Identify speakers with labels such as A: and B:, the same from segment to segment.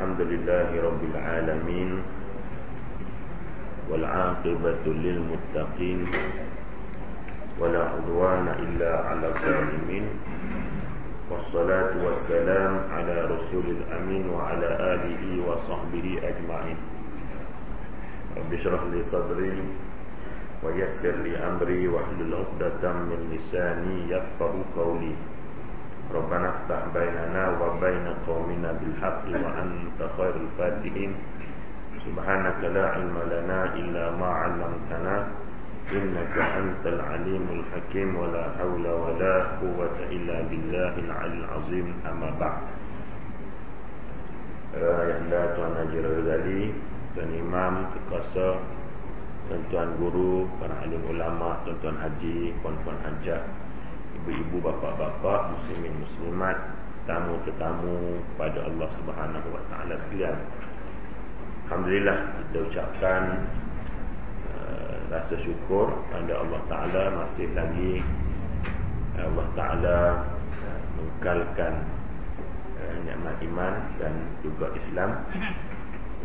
A: الحمد لله رب العالمين والعاقبة للمتقين ولا عدوان إلا على الظالمين والصلاة والسلام على رسول الأمين وعلى آله وصحبه أجمعين. رب اشرح لي صدري ويسر لي أمري واحلل عقدة من لساني يفقه قولي. ربنا افتح بيننا وبين قومنا بالحق وأنت خير الفاتحين سبحانك لا علم لنا إلا ما علمتنا إنك أنت العليم الحكيم ولا حول ولا قوة إلا بالله العلي العظيم أما بعد Yang dah Tuan Haji Razali Tuan Imam, Kekuasa tuan-tuan guru, para alim ulama, tuan-tuan haji, puan-puan hajat, ibu-ibu, bapa-bapa, muslimin muslimat, tamu tetamu pada Allah Subhanahu wa taala sekalian. Alhamdulillah kita ucapkan uh, rasa syukur pada Allah taala masih lagi uh, Allah taala uh, mengekalkan uh, nikmat iman dan juga Islam.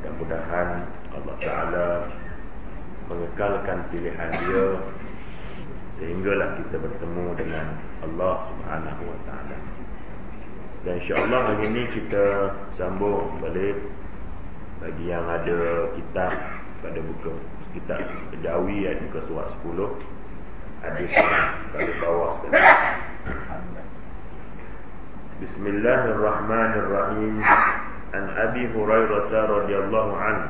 A: Mudah-mudahan Allah taala mengekalkan pilihan dia sehinggalah kita bertemu dengan Allah Subhanahu wa taala. Dan insya-Allah hari ini kita sambung balik bagi yang ada kitab pada buku kitab Jawi ayat muka surat 10 hadis pada bawah sekali. Bismillahirrahmanirrahim. An Abi Hurairah radhiyallahu anhu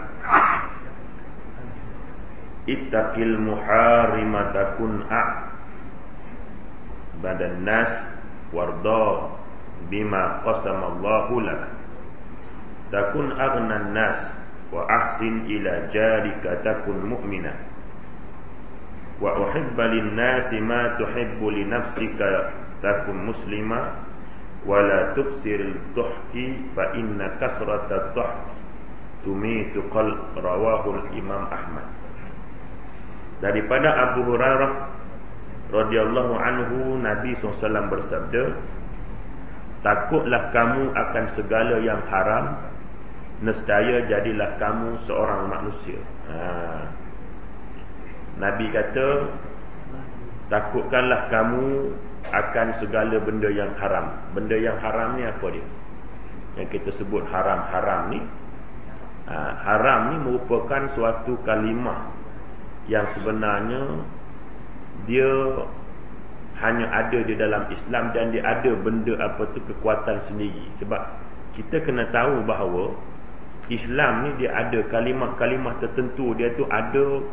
A: ittaqil muharima takun a badan nas warda bima qasama Allahu lak takun aghna nas wa ahsin ila jarika takun mu'mina wa uhibba lin nas ma tuhibbu li nafsika takun muslima tubsiril tuhki fa inna kasrata tuhki tumitu qalb rawahu al-imam Ahmad daripada Abu Hurairah radhiyallahu anhu Nabi SAW bersabda takutlah kamu akan segala yang haram nescaya jadilah kamu seorang manusia ha. Nabi kata takutkanlah kamu akan segala benda yang haram benda yang haram ni apa dia yang kita sebut haram-haram ni ha. haram ni merupakan suatu kalimah yang sebenarnya dia hanya ada di dalam Islam dan dia ada benda apa tu kekuatan sendiri. Sebab kita kena tahu bahawa Islam ni dia ada kalimah-kalimah tertentu. Dia tu ada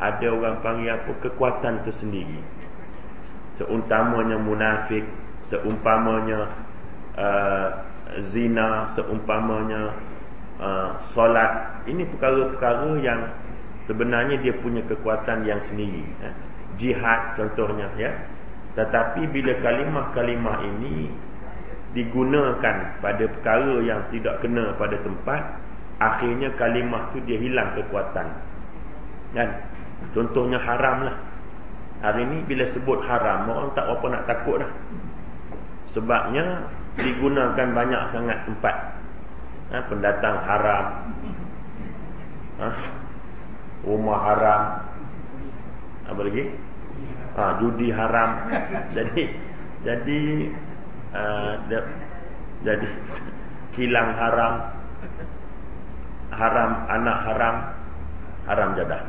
A: ada orang panggil apa kekuatan tersendiri. Seumpamanya munafik seumpamanya uh, zina seumpamanya uh, solat. Ini perkara-perkara yang sebenarnya dia punya kekuatan yang sendiri ya. jihad contohnya ya. Tetapi bila kalimah-kalimah ini digunakan pada perkara yang tidak kena pada tempat akhirnya kalimah tu dia hilang kekuatan. Kan? Contohnya haram lah. Hari ni bila sebut haram orang tak apa nak takut dah. Sebabnya digunakan banyak sangat tempat. Ha, pendatang haram. Ha, rumah haram. Apa lagi? Ha, judi haram. Jadi jadi uh, jadi kilang haram. Haram anak haram. Haram jadah.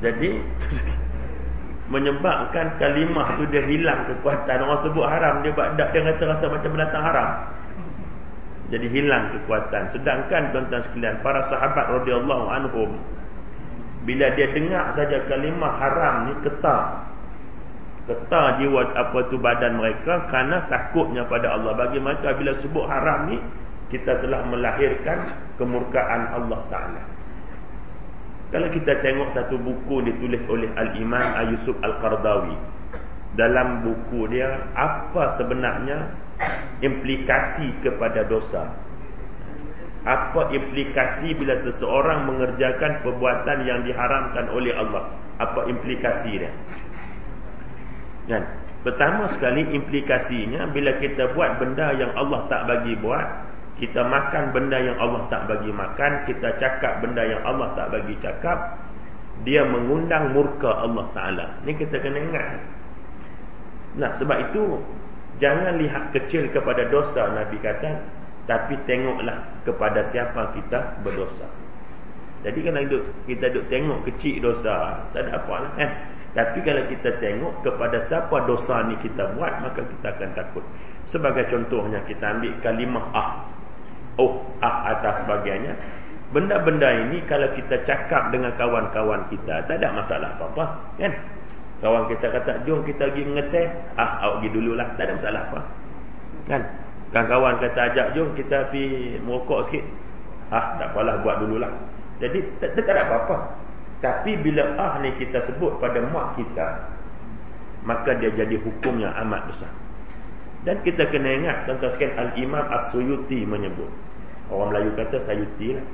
A: Jadi menyebabkan kalimah tu dia hilang kekuatan. Orang sebut haram dia buat dia kata rasa macam binatang haram. Jadi hilang kekuatan. Sedangkan tuan-tuan sekalian para sahabat radhiyallahu anhum bila dia dengar saja kalimah haram ni ketar. Ketar jiwa apa tu badan mereka kerana takutnya pada Allah. Bagi mereka bila sebut haram ni kita telah melahirkan kemurkaan Allah Ta'ala. Kalau kita tengok satu buku ditulis oleh Al-Imam Yusuf Al-Qardawi dalam buku dia apa sebenarnya implikasi kepada dosa apa implikasi bila seseorang mengerjakan perbuatan yang diharamkan oleh Allah? Apa implikasi dia? Kan? Pertama sekali implikasinya bila kita buat benda yang Allah tak bagi buat kita makan benda yang Allah tak bagi makan kita cakap benda yang Allah tak bagi cakap dia mengundang murka Allah Taala. Ni kita kena ingat. Nah, sebab itu jangan lihat kecil kepada dosa Nabi kata, tapi tengoklah kepada siapa kita berdosa. Jadi kalau hidup, kita duduk tengok kecil dosa, tak ada apa lah kan. Tapi kalau kita tengok kepada siapa dosa ni kita buat, maka kita akan takut. Sebagai contohnya kita ambil kalimah ah. Oh, ah atas sebagainya. Benda-benda ini kalau kita cakap dengan kawan-kawan kita, tak ada masalah apa-apa. Kan? Kawan kita kata, jom kita pergi mengeteh. Ah, awak pergi dululah. Tak ada masalah apa. Kan? Kan kawan kata, ajak jom kita pergi merokok sikit. Ah, tak apalah buat dululah. Jadi, tak, tak ada apa-apa. Tapi bila ah ni kita sebut pada mak kita, maka dia jadi hukum yang amat besar. Dan kita kena ingat, tentang sekalian Al-Imam As-Suyuti menyebut. Orang Melayu kata Sayuti lah.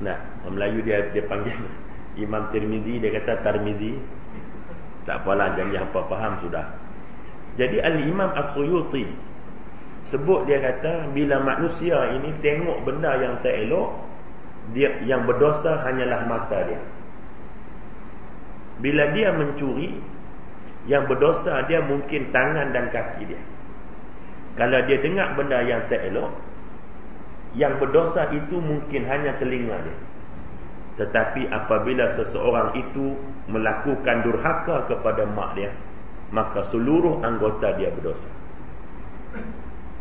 A: Nah, orang Melayu dia dia panggil Imam Tirmizi dia kata Tarmizi tak apalah jangan apa faham sudah jadi Al-Imam As-Suyuti sebut dia kata bila manusia ini tengok benda yang tak elok dia yang berdosa hanyalah mata dia. Bila dia mencuri yang berdosa dia mungkin tangan dan kaki dia. Kalau dia dengar benda yang tak elok yang berdosa itu mungkin hanya telinga dia. Tetapi apabila seseorang itu melakukan durhaka kepada mak dia, maka seluruh anggota dia berdosa.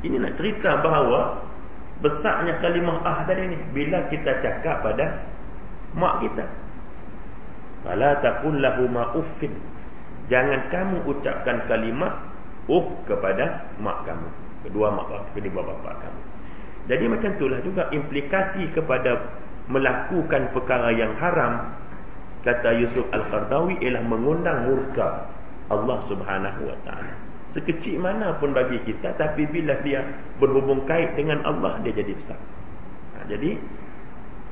A: Ini nak cerita bahawa besarnya kalimah ah tadi ni bila kita cakap pada mak kita. Fala taqul lahu uffin. Jangan kamu ucapkan kalimah uh kepada mak kamu, kedua mak bapak, kedua bapa kamu. Jadi macam itulah juga implikasi kepada melakukan perkara yang haram kata Yusuf Al-Qardawi ialah mengundang murka Allah Subhanahu wa taala. Sekecil mana pun bagi kita tapi bila dia berhubung kait dengan Allah dia jadi besar. Ha, jadi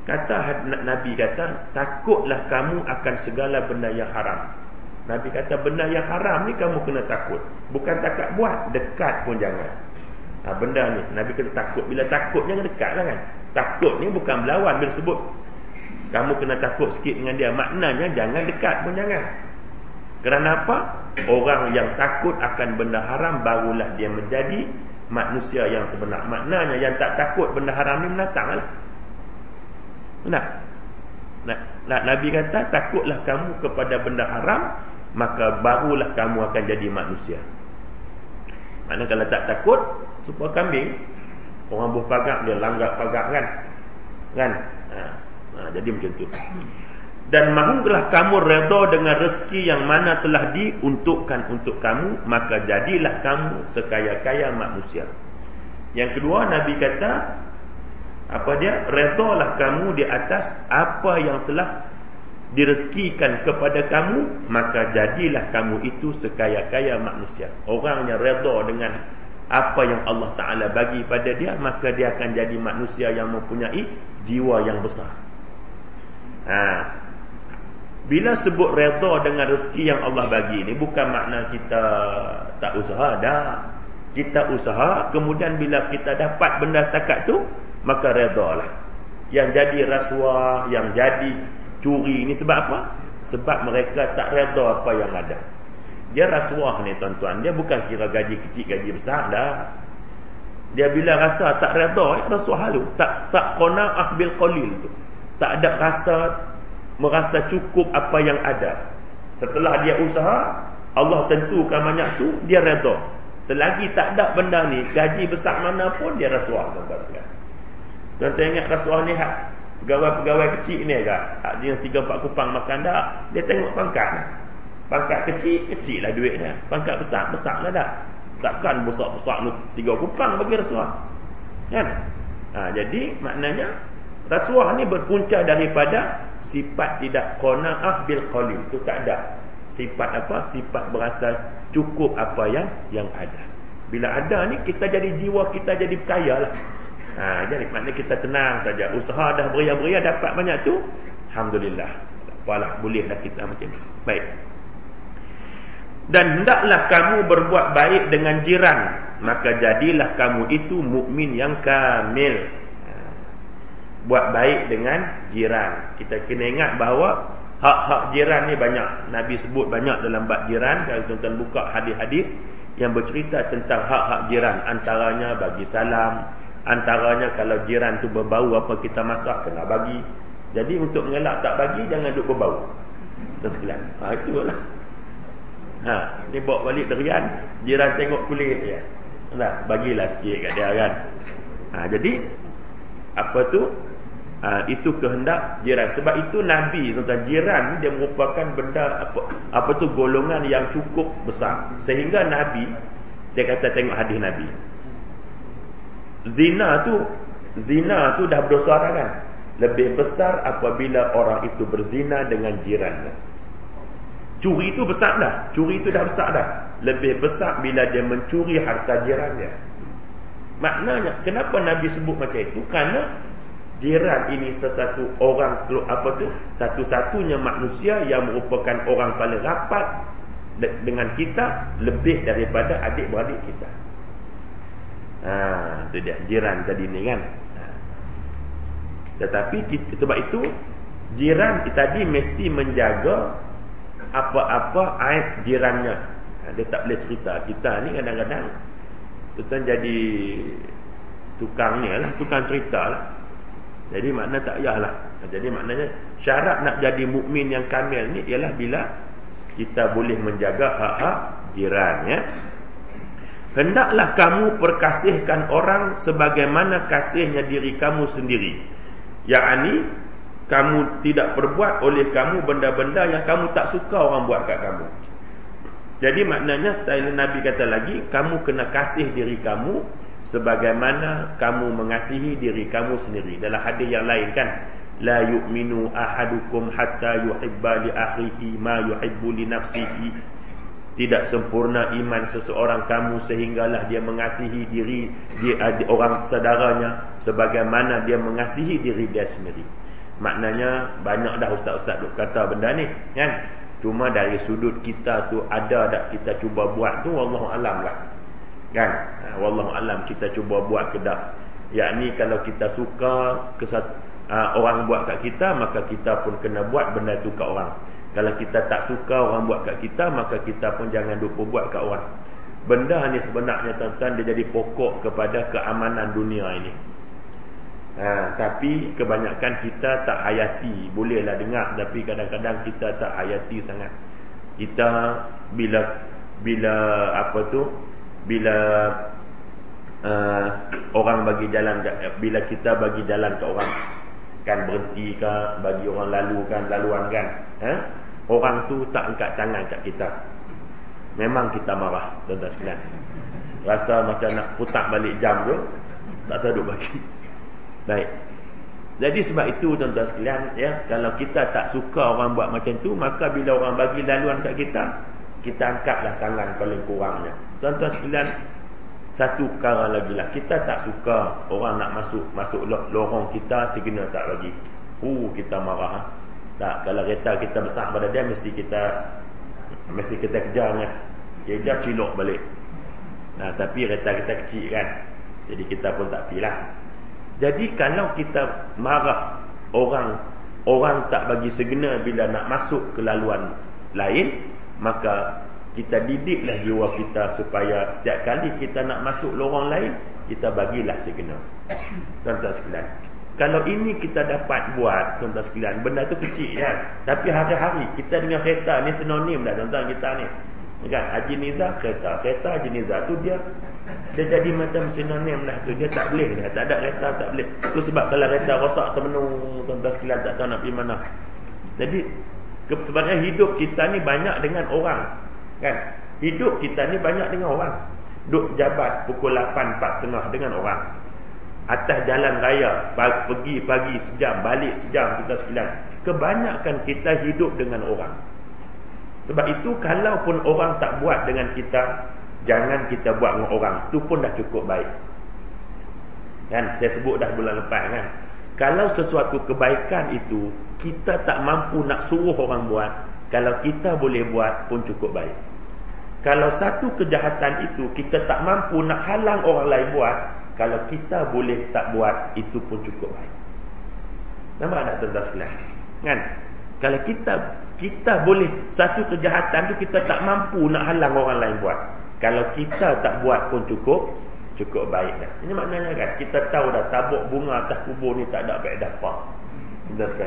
A: kata Nabi kata takutlah kamu akan segala benda yang haram. Nabi kata benda yang haram ni kamu kena takut. Bukan takat buat, dekat pun jangan. Ha, benda ni Nabi kata takut. Bila takut jangan dekatlah kan. Takut ni bukan melawan bila sebut kamu kena takut sikit dengan dia. Maknanya jangan dekat pun jangan. Kerana apa? Orang yang takut akan benda haram barulah dia menjadi manusia yang sebenar. Maknanya yang tak takut benda haram ni menatang lah. Benar? Nah, nah, Nabi kata takutlah kamu kepada benda haram maka barulah kamu akan jadi manusia. Mana kalau tak takut supaya kambing Orang buh pagak dia langgar pagak kan. Kan? Ha. ha jadi macam tu. Dan mahulah kamu redha dengan rezeki yang mana telah diuntukkan untuk kamu, maka jadilah kamu sekaya-kaya manusia. Yang kedua Nabi kata apa dia? Redhalah kamu di atas apa yang telah direzekikan kepada kamu, maka jadilah kamu itu sekaya-kaya manusia. Orang yang redha dengan apa yang Allah Ta'ala bagi pada dia maka dia akan jadi manusia yang mempunyai jiwa yang besar ha. Bila sebut reda dengan rezeki yang Allah bagi ni bukan makna kita tak usaha dah. Kita usaha kemudian bila kita dapat benda takat tu maka reda lah yang jadi rasuah yang jadi curi ni sebab apa? Sebab mereka tak reda apa yang ada. Dia rasuah ni tuan-tuan. Dia bukan kira gaji kecil gaji besar dah. Dia bila rasa tak reda Rasuah lalu Tak tak qana'ah bil qalil tu. Tak ada rasa Merasa cukup apa yang ada Setelah dia usaha Allah tentukan banyak tu Dia reda Selagi tak ada benda ni Gaji besar mana pun Dia rasuah tuan-tuan sekalian Tuan-tuan ingat rasuah ni hak Pegawai-pegawai kecil ni kan Hak dia tiga empat kupang makan dah Dia tengok pangkat Pangkat kecil, kecil lah duitnya. Pangkat besar, besar lah dah. Takkan besar-besar ni tiga kupang bagi rasuah. Kan? Ha, jadi maknanya rasuah ni berpunca daripada sifat tidak qanaah bil qalil. Tu tak ada. Sifat apa? Sifat berasa cukup apa yang yang ada. Bila ada ni kita jadi jiwa kita jadi kaya lah. Ha, jadi maknanya kita tenang saja. Usaha dah beria-beria dapat banyak tu. Alhamdulillah. Apalah bolehlah kita macam ni. Baik. Dan hendaklah kamu berbuat baik dengan jiran, maka jadilah kamu itu mukmin yang kamil. Buat baik dengan jiran. Kita kena ingat bahawa hak-hak jiran ni banyak. Nabi sebut banyak dalam bab jiran. Kalau tuan-tuan buka hadis-hadis yang bercerita tentang hak-hak jiran. Antaranya bagi salam. Antaranya kalau jiran tu berbau apa kita masak, kena bagi. Jadi untuk mengelak tak bagi, jangan duduk berbau. Tersekalian. Ha, itulah. Ha, ni bawa balik derian, jiran tengok kulit dia. Nah, bagilah sikit kat dia kan. Ha, jadi apa tu? Ha, itu kehendak jiran. Sebab itu Nabi tuan jiran dia merupakan benda apa apa tu golongan yang cukup besar. Sehingga Nabi dia kata tengok hadis Nabi. Zina tu zina tu dah berdosa kan? Lebih besar apabila orang itu berzina dengan jirannya. Curi itu besar dah. Curi itu dah besar dah. Lebih besar bila dia mencuri harta jirannya. Maknanya, kenapa Nabi sebut macam itu? Kerana jiran ini sesuatu orang apa tu? Satu-satunya manusia yang merupakan orang paling rapat dengan kita lebih daripada adik-beradik kita. Ha, itu dia jiran tadi ni kan. Ha. Tetapi kita, sebab itu jiran tadi mesti menjaga apa-apa aib jirannya. Ha, dia tak boleh cerita. Kita ni kadang-kadang tuan jadi tukangnya lah, tukang cerita lah. Jadi makna tak payahlah. Jadi maknanya syarat nak jadi mukmin yang kamil ni ialah bila kita boleh menjaga hak-hak jiran ya. Hendaklah kamu perkasihkan orang sebagaimana kasihnya diri kamu sendiri. Yakni kamu tidak perbuat oleh kamu benda-benda yang kamu tak suka orang buat kat kamu. Jadi maknanya style Nabi kata lagi, kamu kena kasih diri kamu sebagaimana kamu mengasihi diri kamu sendiri. Dalam hadis yang lain kan, la yu'minu ahadukum hatta yuhibba li akhihi ma yuhibbu li nafsihi. Tidak sempurna iman seseorang kamu sehinggalah dia mengasihi diri dia orang saudaranya sebagaimana dia mengasihi diri dia sendiri. Maknanya banyak dah ustaz-ustaz duk kata benda ni kan. Cuma dari sudut kita tu ada tak kita cuba buat tu wallahu alam lah. Kan? Ha, wallahu alam kita cuba buat ke tak. Yakni kalau kita suka kesat, uh, orang buat kat kita maka kita pun kena buat benda tu kat orang. Kalau kita tak suka orang buat kat kita maka kita pun jangan lupa buat kat orang. Benda ni sebenarnya tuan-tuan dia jadi pokok kepada keamanan dunia ini. Ha, tapi kebanyakan kita tak hayati Bolehlah dengar Tapi kadang-kadang kita tak hayati sangat Kita bila Bila apa tu Bila uh, Orang bagi jalan Bila kita bagi jalan ke orang Kan berhenti ke Bagi orang lalu kan Laluan kan ha? Orang tu tak angkat tangan kat kita Memang kita marah Tuan-tuan sekalian Rasa macam nak putak balik jam tu Tak sadut bagi Baik. Jadi sebab itu tuan-tuan sekalian ya, kalau kita tak suka orang buat macam tu, maka bila orang bagi laluan kat kita, kita angkatlah tangan paling kurangnya. Tuan-tuan sekalian, satu perkara lagi lah, kita tak suka orang nak masuk masuk lorong kita segera tak bagi. Uh, kita marah. Ha? Tak, kalau kereta kita besar pada dia mesti kita mesti kita kejarnya. Dia dah cilok balik. Nah, tapi kereta kita kecil kan. Jadi kita pun tak pilah. Jadi kalau kita marah orang orang tak bagi segena bila nak masuk ke laluan lain, maka kita didiklah jiwa kita supaya setiap kali kita nak masuk lorong lain, kita bagilah segena. Tuan-tuan sekalian. Kalau ini kita dapat buat, tuan-tuan sekalian, benda tu kecil ya. Tapi hari-hari kita dengan kereta ni sinonim dah tuan-tuan kita ni. Kan? Haji Nizar kereta. Kereta Haji Nizar tu dia dia jadi macam sinonim lah tu. Dia tak boleh. Dia tak ada kereta tak boleh. Tu sebab kalau kereta rosak termenung. Tuan-tuan sekalian tak tahu nak pergi mana. Jadi sebenarnya hidup kita ni banyak dengan orang. Kan? Hidup kita ni banyak dengan orang. Duk jabat pukul 8, 4.30 dengan orang. atas jalan raya pergi pagi sejam balik sejam kita sekalian kebanyakan kita hidup dengan orang sebab itu kalaupun orang tak buat dengan kita jangan kita buat dengan orang itu pun dah cukup baik kan saya sebut dah bulan lepas kan kalau sesuatu kebaikan itu kita tak mampu nak suruh orang buat kalau kita boleh buat pun cukup baik. Kalau satu kejahatan itu kita tak mampu nak halang orang lain buat kalau kita boleh tak buat itu pun cukup baik. Nampak tak tuan-tuan sekalian? Kan? Kalau kita kita boleh satu kejahatan tu kita tak mampu nak halang orang lain buat. Kalau kita tak buat pun cukup cukup baik dah. Ini maknanya kan kita tahu dah tabuk bunga atas kubur ni tak ada faedah apa.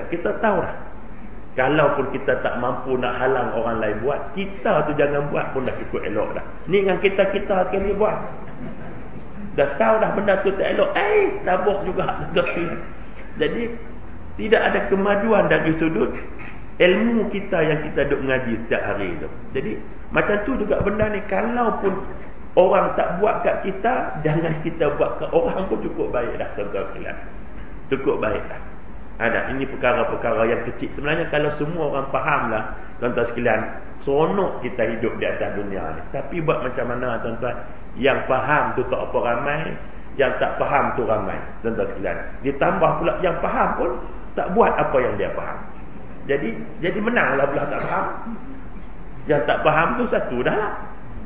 A: Kita tahu dah Kalaupun kita tak mampu nak halang orang lain buat Kita tu jangan buat pun dah cukup elok dah. Ni dengan kita-kita sekali buat. Dah tahu dah benda tu tak elok Eh tabuk juga. Jadi Tidak ada kemajuan dari sudut Ilmu kita yang kita duduk mengaji setiap hari tu. Jadi Macam tu juga benda ni. Kalaupun Orang tak buat kat kita Jangan kita buat ke orang pun cukup baik dah Cukup baik dah ada ini perkara-perkara yang kecil. Sebenarnya kalau semua orang fahamlah tuan-tuan sekalian, seronok kita hidup di atas dunia ni. Tapi buat macam mana tuan-tuan? Yang faham tu tak apa ramai, yang tak faham tu ramai, tuan-tuan sekalian. Ditambah pula yang faham pun tak buat apa yang dia faham. Jadi jadi menanglah pula tak faham. Yang tak faham tu satu dah lah.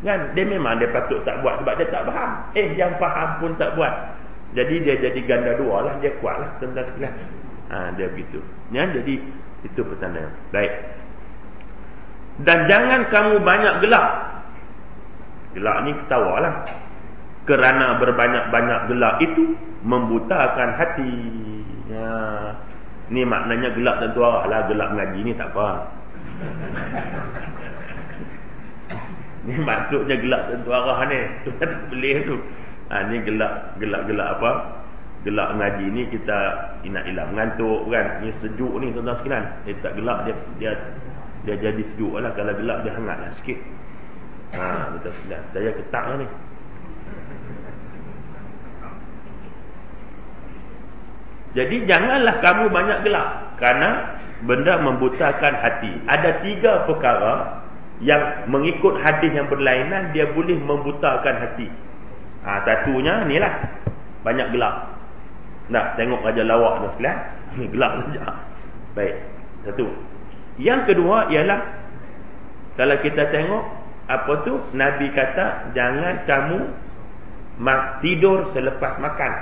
A: Kan? Dia memang dia patut tak buat sebab dia tak faham. Eh yang faham pun tak buat. Jadi dia jadi ganda dua lah, dia kuat lah tuan-tuan sekalian ha, dia begitu. Ya jadi itu petanda baik. Dan jangan kamu banyak gelap gelap ni ketawalah kerana berbanyak-banyak gelap itu membutakan hati. Ya. Ni maknanya gelap tentu arah lah. Gelap ngaji ni tak apa. Ni maksudnya gelap tentu arah ni. Tu tak boleh tu. Ha, ni gelap gelap-gelap apa gelap ngaji ni kita nak hilang. Mengantuk kan? Ni sejuk ni tuan-tuan sekalian. Dia tak gelap dia dia dia jadi sejuk lah. Kalau gelap dia hangat lah sikit. Ha tuan sekalian. Saya ketak lah ni. Jadi janganlah kamu banyak gelap kerana benda membutakan hati. Ada tiga perkara yang mengikut hadis yang berlainan dia boleh membutakan hati. Ha, satunya ni lah. Banyak gelap nak tengok Raja Lawak tu sekalian. Gelap saja. Baik. Satu. Yang kedua ialah kalau kita tengok apa tu Nabi kata jangan kamu tidur selepas makan.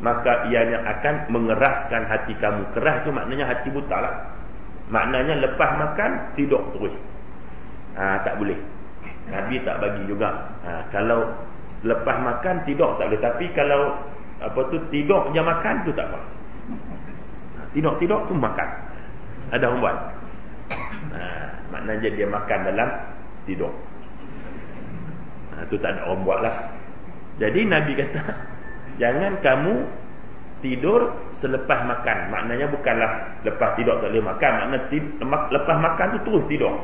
A: Maka ianya akan mengeraskan hati kamu. Keras tu maknanya hati buta lah. Maknanya lepas makan tidur terus. Ha, tak boleh. Nabi tak bagi juga. Ha, kalau lepas makan tidur tak boleh. Tapi kalau apa tu tidur je makan tu tak apa. Tidur-tidur tu makan. Ada orang buat. Ha, maknanya dia makan dalam tidur ha, tu tak ada orang buat lah jadi Nabi kata jangan kamu tidur selepas makan. Maknanya bukanlah lepas tidur tak boleh makan. Maknanya lepas makan tu terus tidur.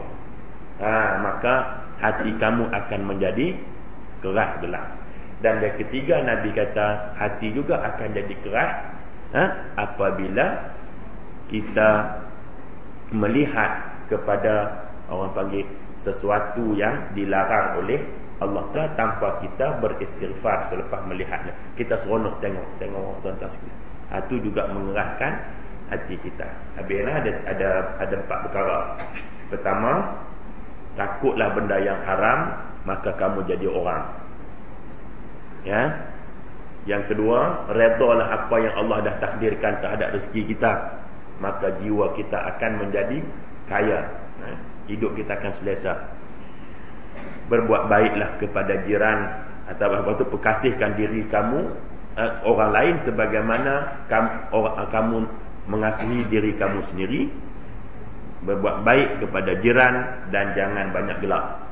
A: Ha, maka hati kamu akan menjadi keras gelap dan yang ketiga Nabi kata hati juga akan jadi keras ha? apabila kita melihat kepada orang panggil sesuatu yang dilarang oleh Allah Taala tanpa kita beristighfar selepas melihatnya. Kita seronok tengok tengok tuan-tuan sekalian. Ha, itu juga mengerahkan hati kita. Habislah ada ada ada empat perkara. Pertama, takutlah benda yang haram maka kamu jadi orang ya. Yang kedua redalah apa yang Allah dah takdirkan terhadap rezeki kita maka jiwa kita akan menjadi kaya. Ya? hidup kita akan selesa. Berbuat baiklah kepada jiran atau apa tu perkasihkan diri kamu eh, orang lain sebagaimana kamu, orang, kamu mengasihi diri kamu sendiri. Berbuat baik kepada jiran dan jangan banyak gelap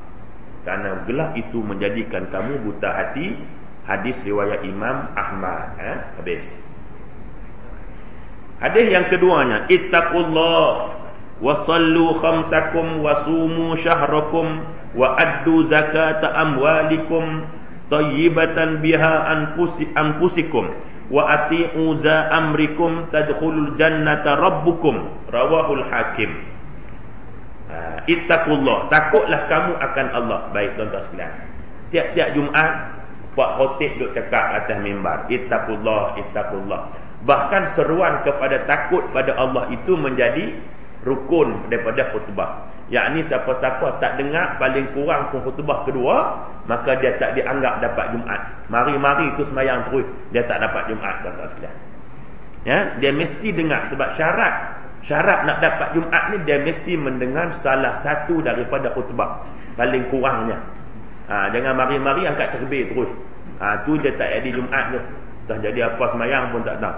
A: kerana gelap itu menjadikan kamu buta hati Hadis riwayat Imam Ahmad eh? Habis. Hadis yang keduanya Ittaqullah Wasallu khamsakum Wasumu syahrakum Wa addu zakata amwalikum Tayyibatan biha anpusi, anpusikum wa ati'u za amrikum tadkhulul jannata rabbukum. Rawahul hakim. Ha, ittaqullah takutlah kamu akan Allah. Baik tuan-tuan sekalian. Tiap-tiap Jumaat Pak Khotib duk cakap atas mimbar. Ittaqullah ittaqullah. Bahkan seruan kepada takut pada Allah itu menjadi rukun daripada khutbah. Yakni siapa-siapa tak dengar paling kurang pun khutbah kedua maka dia tak dianggap dapat Jumaat. Mari-mari itu semayang terus dia tak dapat Jumaat tuan-tuan sekalian. Ya dia mesti dengar sebab syarat syarat nak dapat Jumaat ni dia mesti mendengar salah satu daripada khutbah. Paling kurangnya ha, jangan mari-mari angkat terbit terus ha, tu dia tak ada Jumaat tu dah jadi apa semayang pun tak tahu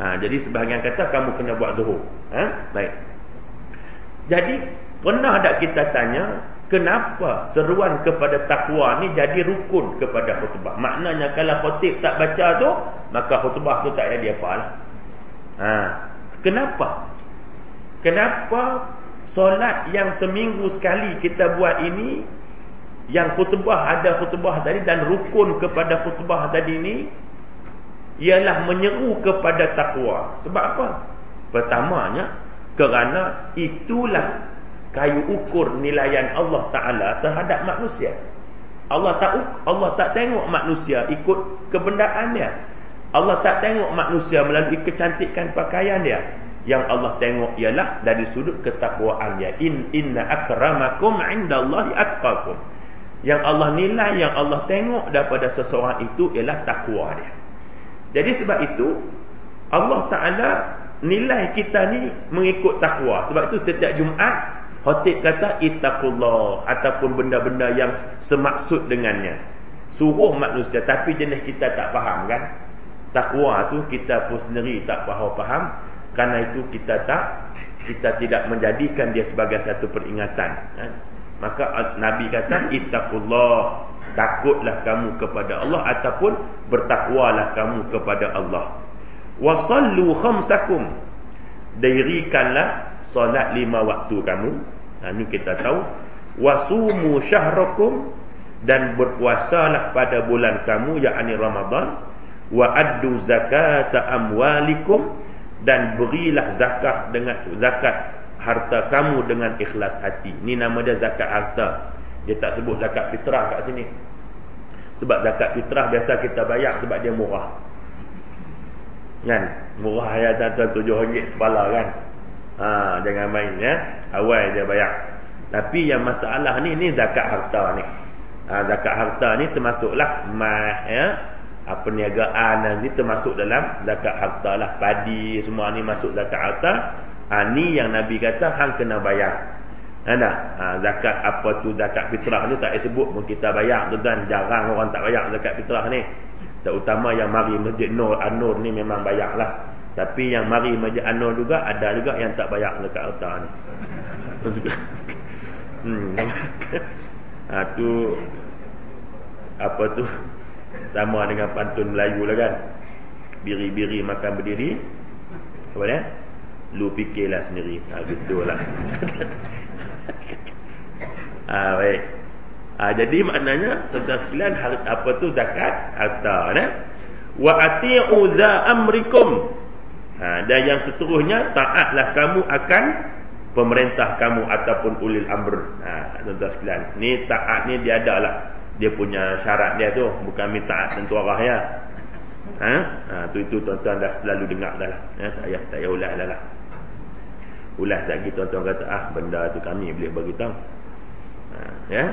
A: ha, jadi sebahagian kata kamu kena buat zuhur ha? baik jadi pernah tak kita tanya kenapa seruan kepada takwa ni jadi rukun kepada khutbah? Maknanya kalau khutib tak baca tu, maka khutbah tu tak jadi apa lah. Ha. Kenapa? Kenapa solat yang seminggu sekali kita buat ini yang khutbah ada khutbah tadi dan rukun kepada khutbah tadi ni ialah menyeru kepada takwa. Sebab apa? Pertamanya kerana itulah kayu ukur nilaian Allah Taala terhadap manusia. Allah tak Allah tak tengok manusia ikut kebendaannya. Allah tak tengok manusia melalui kecantikan pakaian dia. Yang Allah tengok ialah dari sudut ketakwaan dia. In inna akramakum indallahi atqakum. Yang Allah nilai, yang Allah tengok daripada seseorang itu ialah takwa dia. Jadi sebab itu Allah Taala nilai kita ni mengikut takwa. Sebab itu setiap Jumaat khatib kata ittaqullah ataupun benda-benda yang semaksud dengannya. Suruh manusia tapi jenis kita tak faham kan? Takwa tu kita pun sendiri tak faham-faham kerana itu kita tak kita tidak menjadikan dia sebagai satu peringatan. Kan? Maka Nabi kata ittaqullah. Takutlah kamu kepada Allah ataupun bertakwalah kamu kepada Allah. Wasallu khamsakum. Dirikanlah solat lima waktu kamu. Ha, ini kita tahu. Wasumu syahrakum. Dan berpuasalah pada bulan kamu yakni Ramadan. Wa addu zakata amwalikum. Dan berilah zakat dengan zakat harta kamu dengan ikhlas hati. Ni nama dia zakat harta. Dia tak sebut zakat fitrah kat sini. Sebab zakat fitrah biasa kita bayar sebab dia murah. Kan? Murah ya tuan tujuh ringgit kepala kan? Ha, jangan main ya. Awal dia bayar. Tapi yang masalah ni ni zakat harta ni. Ha, zakat harta ni termasuklah mah ya. Apa niagaan ni termasuk dalam zakat harta lah. Padi semua ni masuk zakat harta ha, ni yang Nabi kata hang kena bayar. Ada ha, zakat apa tu? Zakat fitrah ni tak sebut. Pun kita bayar tuan jarang orang tak bayar zakat fitrah ni. Terutama yang mari Masjid Nur An-Nur ni memang bayar lah. Tapi yang mari Masjid An-Nur juga Ada juga yang tak bayar dekat harta ni. Hmm. ha, tu Apa tu? Sama dengan pantun Melayu lah kan. Biri-biri makan berdiri. Apa dia Lu fikirlah sendiri ha, Gitu lah ha, Baik Ha, jadi maknanya tuan-tuan sekalian apa tu zakat harta nah. Wa ati'u za amrikum. Ha, dan yang seterusnya taatlah kamu akan pemerintah kamu ataupun ulil amr. Ha, tuan-tuan sekalian, ni taat ni dia ada lah. Dia punya syarat dia tu bukan minta tentu arah ya. Ha? ha tu itu tuan-tuan dah selalu dengar dah lah. Ya, tak payah tak payah ulas dah lah. Ulas lagi tuan-tuan kata ah benda tu kami boleh bagi tahu. Ha, ya.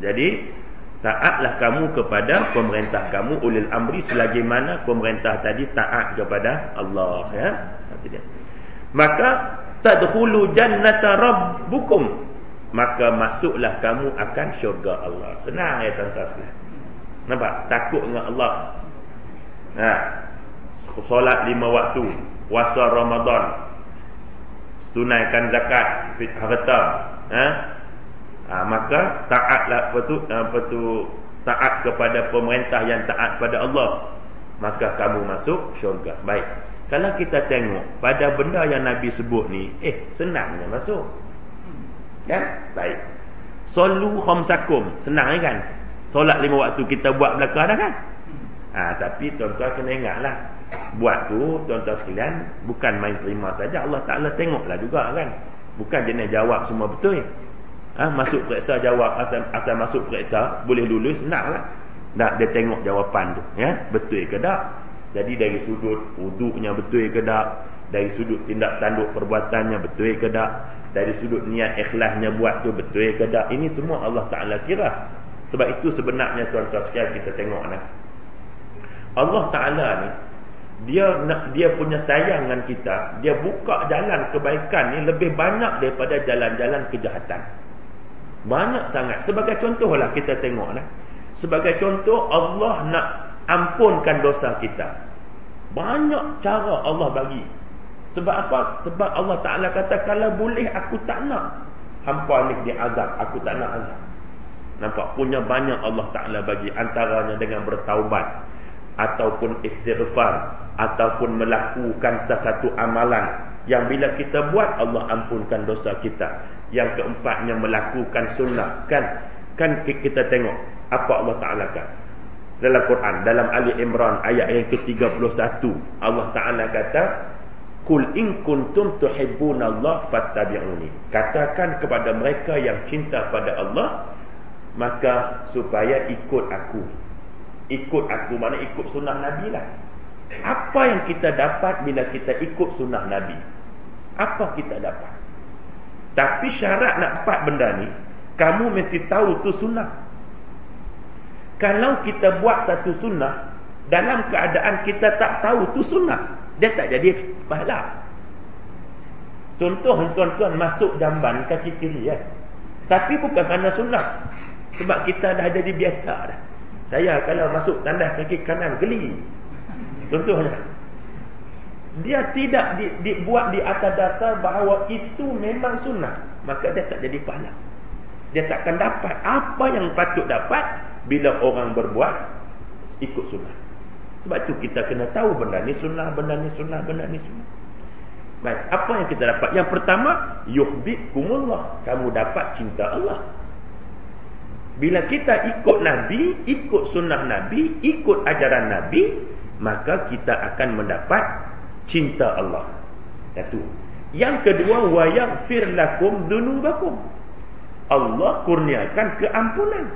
A: Jadi taatlah kamu kepada pemerintah kamu ulil amri selagi mana pemerintah tadi taat kepada Allah ya. Maka tadkhulu jannata rabbukum maka masuklah kamu akan syurga Allah. Senang ya tuan-tuan sekalian. Nampak? Takut dengan Allah. Ha. Solat lima waktu, puasa Ramadan, tunaikan zakat, harta, ha? ha, maka taatlah apa tu apa tu taat kepada pemerintah yang taat pada Allah. Maka kamu masuk syurga. Baik. Kalau kita tengok pada benda yang nabi sebut ni eh senangnya masuk. Kan? Baik. Sallu khamsakum. Senang kan? Solat lima waktu kita buat belaka dah kan? Ha, tapi tuan-tuan kena ingatlah buat tu tuan-tuan sekalian bukan main terima saja. Allah Taala tengoklah juga kan? Bukan jenis jawab semua betul. Ha, masuk periksa jawab asal, asal masuk periksa boleh lulus senanglah nak dia tengok jawapan tu ya? Betul ke tak? Jadi dari sudut wuduknya betul ke tak? Dari sudut tindak tanduk perbuatannya betul ke tak? Dari sudut niat ikhlasnya buat tu betul ke tak? Ini semua Allah Taala kira. Sebab itu sebenarnya tuan-tuan sekalian kita tengok nah Allah Taala ni dia nak dia punya sayang dengan kita dia buka jalan kebaikan ni lebih banyak daripada jalan-jalan kejahatan. Banyak sangat. Sebagai contohlah kita tengok lah. Sebagai contoh Allah nak ampunkan dosa kita. Banyak cara Allah bagi. Sebab apa? Sebab Allah Taala kata kalau boleh aku tak nak. Hampa ni diazab aku tak nak azab. Nampak? Punya banyak Allah Taala bagi antaranya dengan bertaubat ataupun istighfar ataupun melakukan sesuatu amalan. Yang bila kita buat Allah ampunkan dosa kita. Yang keempatnya melakukan sunnah. Kan? Kan kita tengok apa Allah Taala kan dalam Quran dalam Ali Imran ayat yang ke-31. Allah Taala kata Kul in kuntum tuhibbunallaha fattabi'uni. Katakan kepada mereka yang cinta pada Allah maka supaya ikut aku ikut aku mana ikut sunnah Nabi lah. Apa yang kita dapat bila kita ikut sunnah Nabi? Apa kita dapat? Tapi syarat nak dapat benda ni kamu mesti tahu tu sunnah. Kalau kita buat satu sunnah dalam keadaan kita tak tahu tu sunnah dia tak jadi pahala. Contoh tuan-tuan masuk jamban kaki kiri ya. tapi bukan kerana sunnah sebab kita dah jadi biasa dah saya kalau masuk tandas kaki kanan geli. Contohnya. Dia tidak di, dibuat di atas dasar bahawa itu memang sunnah. Maka dia tak jadi pahala. Dia takkan dapat apa yang patut dapat bila orang berbuat ikut sunnah. Sebab itu kita kena tahu benda ni sunnah, benda ni sunnah, benda ni sunnah. Baik, apa yang kita dapat? Yang pertama, yuhibbukumullah. Kamu dapat cinta Allah. Bila kita ikut Nabi, ikut sunnah Nabi, ikut ajaran Nabi, maka kita akan mendapat cinta Allah. Satu. Yang kedua, wa yaghfir lakum dzunubakum. Allah kurniakan keampunan.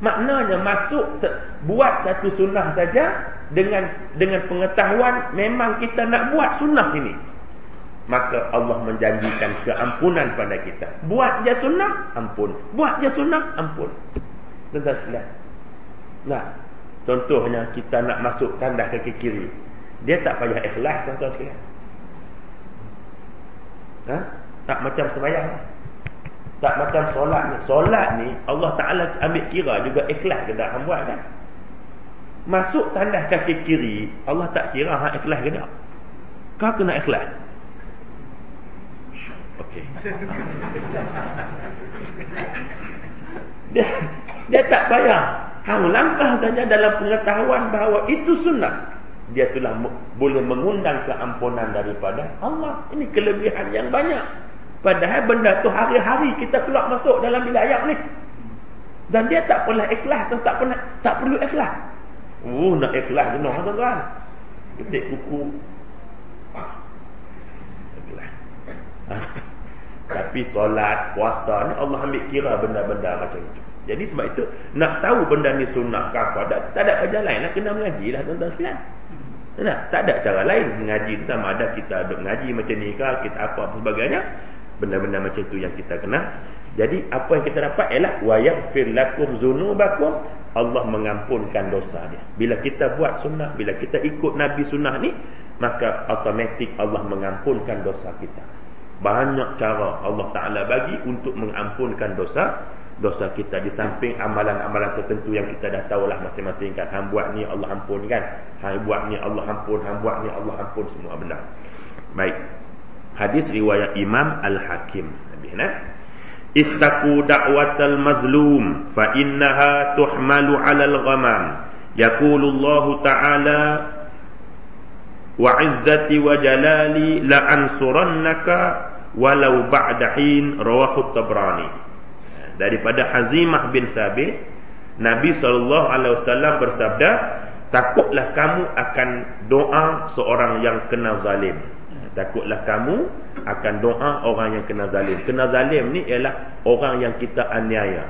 A: Maknanya masuk buat satu sunnah saja dengan dengan pengetahuan memang kita nak buat sunnah ini maka Allah menjanjikan keampunan pada kita. Buat je sunnah, ampun. Buat je sunnah, ampun. Tuan-tuan sekalian. Nah, contohnya kita nak masuk tandas kaki kiri. Dia tak payah ikhlas tuan-tuan sekalian. Ha? Tak macam sembahyang. Tak macam solat ni. Solat ni Allah Taala ambil kira juga ikhlas ke hang buat kan? Masuk tandas kaki kiri, Allah tak kira hang ikhlas ke tak. Kau kena ikhlas. Okey. dia, dia tak payah. Hang langkah saja dalam pengetahuan bahawa itu sunnah. Dia telah boleh mengundang keampunan daripada Allah. Ini kelebihan yang banyak. Padahal benda tu hari-hari kita keluar masuk dalam wilayah ni. Dan dia tak pernah ikhlas atau tak pernah tak perlu ikhlas. Oh nak ikhlas jenuh tuan-tuan. Ketik kuku Tapi solat, puasa ni Allah ambil kira benda-benda macam itu. Jadi sebab itu nak tahu benda ni sunnah ke apa, tak, tak ada kerja lain lah kena mengaji lah tuan-tuan sekalian. Tak, tak ada cara lain mengaji tu sama ada kita duduk mengaji macam ni ke, kita apa apa sebagainya. Benda-benda macam itu yang kita kena. Jadi apa yang kita dapat ialah wa yaghfir lakum dzunubakum Allah mengampunkan dosa dia. Bila kita buat sunnah, bila kita ikut nabi sunnah ni, maka automatik Allah mengampunkan dosa kita. Banyak cara Allah Ta'ala bagi untuk mengampunkan dosa. Dosa kita di samping amalan-amalan tertentu yang kita dah tahulah masing-masing kan. Hang buat ni Allah ampun kan. Hang buat ni Allah ampun. Hang buat ni Allah ampun. Semua benda Baik. Hadis riwayat Imam Al-Hakim. Habis nak Ittaqu da'watal mazlum fa innaha tuhmalu 'alal ghamam. Yaqulu Allah ta'ala wa 'izzati wa jalali la ansurannaka walau ba'da hin rawahu tabrani. Daripada hazimah bin sabit Nabi SAW bersabda takutlah kamu akan doa seorang yang kena zalim. Takutlah kamu akan doa orang yang kena zalim. Kena zalim ni ialah orang yang kita aniaya.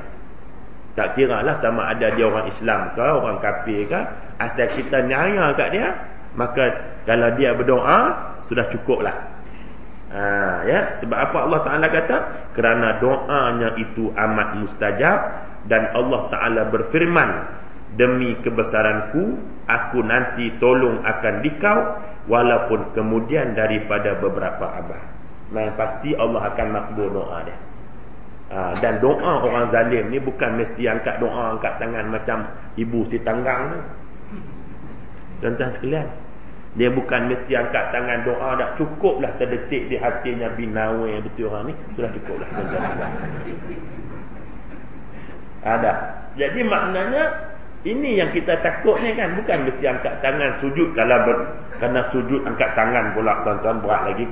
A: Tak kira lah sama ada dia orang Islam ke orang kafir ke asal kita niaya kat dia maka kalau dia berdoa sudah cukup lah ha, ya? sebab apa Allah Ta'ala kata? Kerana doanya itu amat mustajab dan Allah Ta'ala berfirman demi kebesaranku aku nanti tolong akan dikau walaupun kemudian daripada beberapa abad nah pasti Allah akan makbul doa dia. Ha, dan doa orang zalim ni bukan mesti angkat doa angkat tangan macam ibu si tanggang tu tuan-tuan sekalian dia bukan mesti angkat tangan doa dah cukuplah terdetik di hatinya binawa yang betul orang ni sudah cukuplah ada jadi maknanya ini yang kita takut ni kan bukan mesti angkat tangan sujud kalau ber, kena sujud angkat tangan pula tuan-tuan berat lagi.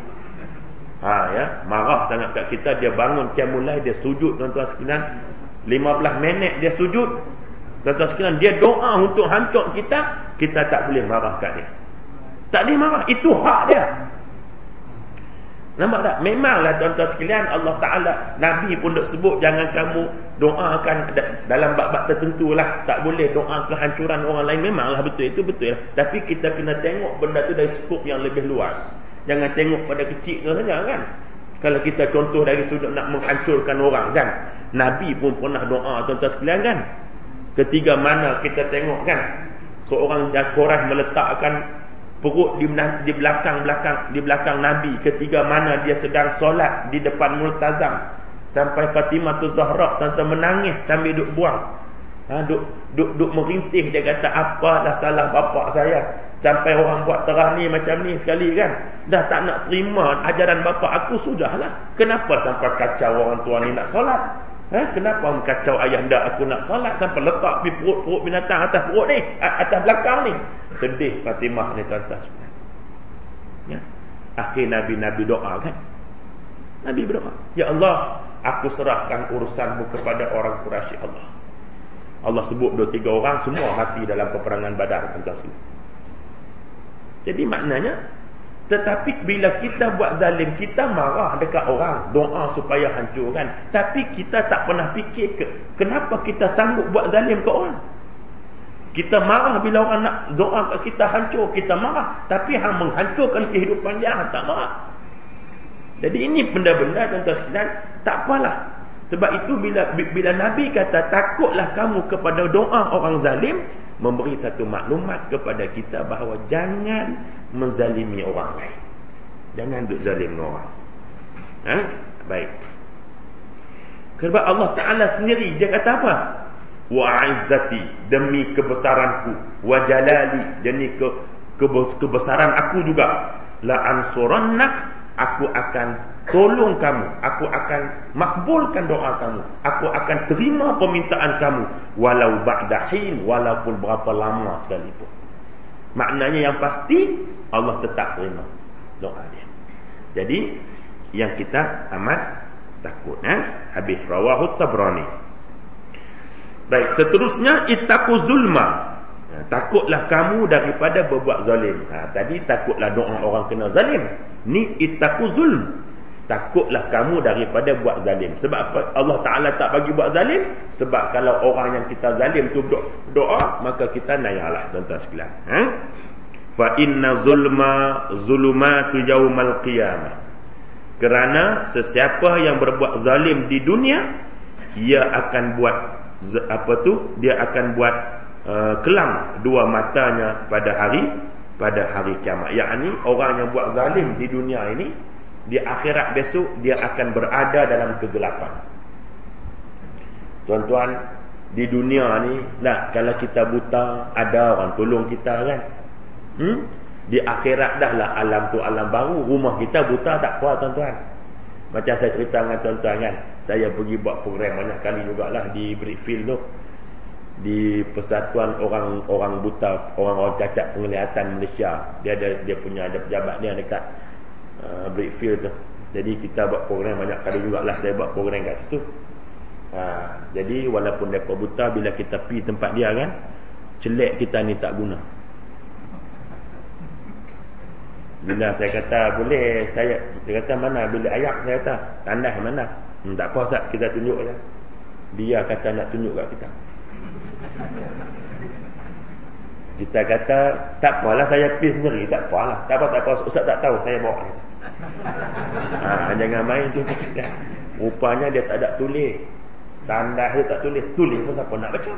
A: Ha ya, marah sangat kat kita dia bangun dia mulai dia sujud tuan-tuan sekalian 15 minit dia sujud. Tuan-tuan sekalian dia doa untuk hancur kita, kita tak boleh marah kat dia. Tak boleh marah, itu hak dia. Nampak tak? Memanglah tuan-tuan sekalian Allah Ta'ala Nabi pun dah sebut Jangan kamu doakan Dalam bab-bab tertentu lah Tak boleh doa kehancuran orang lain. Memanglah betul. Itu betul. Lah Tapi kita kena tengok benda tu dari skop yang lebih luas. Jangan tengok pada kecil tu saja kan? Kalau kita contoh dari sudut nak menghancurkan orang kan? Nabi pun pernah doa tuan-tuan sekalian kan? Ketiga mana kita tengok kan? Seorang jakorah meletakkan perut di di belakang-belakang di belakang Nabi ketika mana dia sedang solat di depan multazam. Sampai Fatimah tu Zahra tante menangis sambil duk buang. Ha duk duk duk merintih dia kata apalah salah bapa saya? Sampai orang buat terah ni macam ni sekali kan? Dah tak nak terima ajaran bapa aku sudahlah. Kenapa sampai kacau orang tua ni nak solat Eh, kenapa kacau ayah anda aku nak solat sampai letak di perut-perut binatang atas perut ni, atas belakang ni. Sedih Fatimah ni tuan-tuan Ya. Akhir Nabi-Nabi doa kan? Nabi berdoa, "Ya Allah, aku serahkan urusanmu kepada orang Quraisy Allah." Allah sebut dua tiga orang semua hati dalam peperangan Badar tuan-tuan Jadi maknanya tetapi bila kita buat zalim, kita marah dekat orang, doa supaya hancurkan. Tapi kita tak pernah fikir ke, kenapa kita sanggup buat zalim ke orang? Kita marah bila orang nak doa ke kita hancur, kita marah. Tapi hang menghancurkan kehidupan dia, hang tak marah. Jadi ini benda-benda tuan-tuan sekalian, tak apalah. Sebab itu bila bila Nabi kata takutlah kamu kepada doa orang zalim, memberi satu maklumat kepada kita bahawa jangan menzalimi orang lain. Jangan duk zalim orang. Ha? Baik. Sebab Allah Taala sendiri dia kata apa? Wa izzati demi kebesaranku, wa jalali demi ke, ke kebesaran aku juga la ansurannak aku akan tolong kamu, aku akan makbulkan doa kamu, aku akan terima permintaan kamu walau ba'da hin walaupun berapa lama sekalipun. Maknanya yang pasti Allah tetap terima doa dia. Jadi yang kita amat takut eh? habis rawahu tabrani. Baik, seterusnya ittaqu zulma. Ya, takutlah kamu daripada berbuat zalim. Ha, tadi takutlah doa orang kena zalim. Ni ittaqu zulm. Takutlah kamu daripada buat zalim. Sebab apa? Allah Taala tak bagi buat zalim sebab kalau orang yang kita zalim tu doa, maka kita nayalah tuan-tuan sekalian. Ha? Fa inna zulma zulumatu yaumal qiyamah. Kerana sesiapa yang berbuat zalim di dunia, ia akan buat apa tu? Dia akan buat uh, kelam dua matanya pada hari pada hari kiamat. Yakni orang yang buat zalim di dunia ini di akhirat besok dia akan berada dalam kegelapan. Tuan-tuan, di dunia ni lah kalau kita buta ada orang tolong kita kan. Hmm? Di akhirat dah lah alam tu alam baru, rumah kita buta tak kuat tuan-tuan. Macam saya cerita dengan tuan-tuan kan, saya pergi buat program banyak kali jugalah di Brickfield tu. Di persatuan orang-orang buta, orang-orang cacat penglihatan Malaysia. Dia ada dia punya ada pejabat dia dekat uh, Brickfield tu. Jadi kita buat program banyak kali juga lah saya buat program kat situ. ha, jadi walaupun mereka buta bila kita pi tempat dia kan celek kita ni tak guna. Bila saya kata boleh saya saya kata mana? Bila ayat saya kata tandas mana? Hmm, tak apa Ustaz. Kita tunjuk je dia kata nak tunjuk kat kita. Kita kata tak apalah saya pergi sendiri. Tak apalah. Tak apa tak apa Ustaz tak tahu saya bawa ha, jangan main tu. Rupanya dia tak ada tulis. Tanda dia tak tulis. Tulis pun siapa nak baca?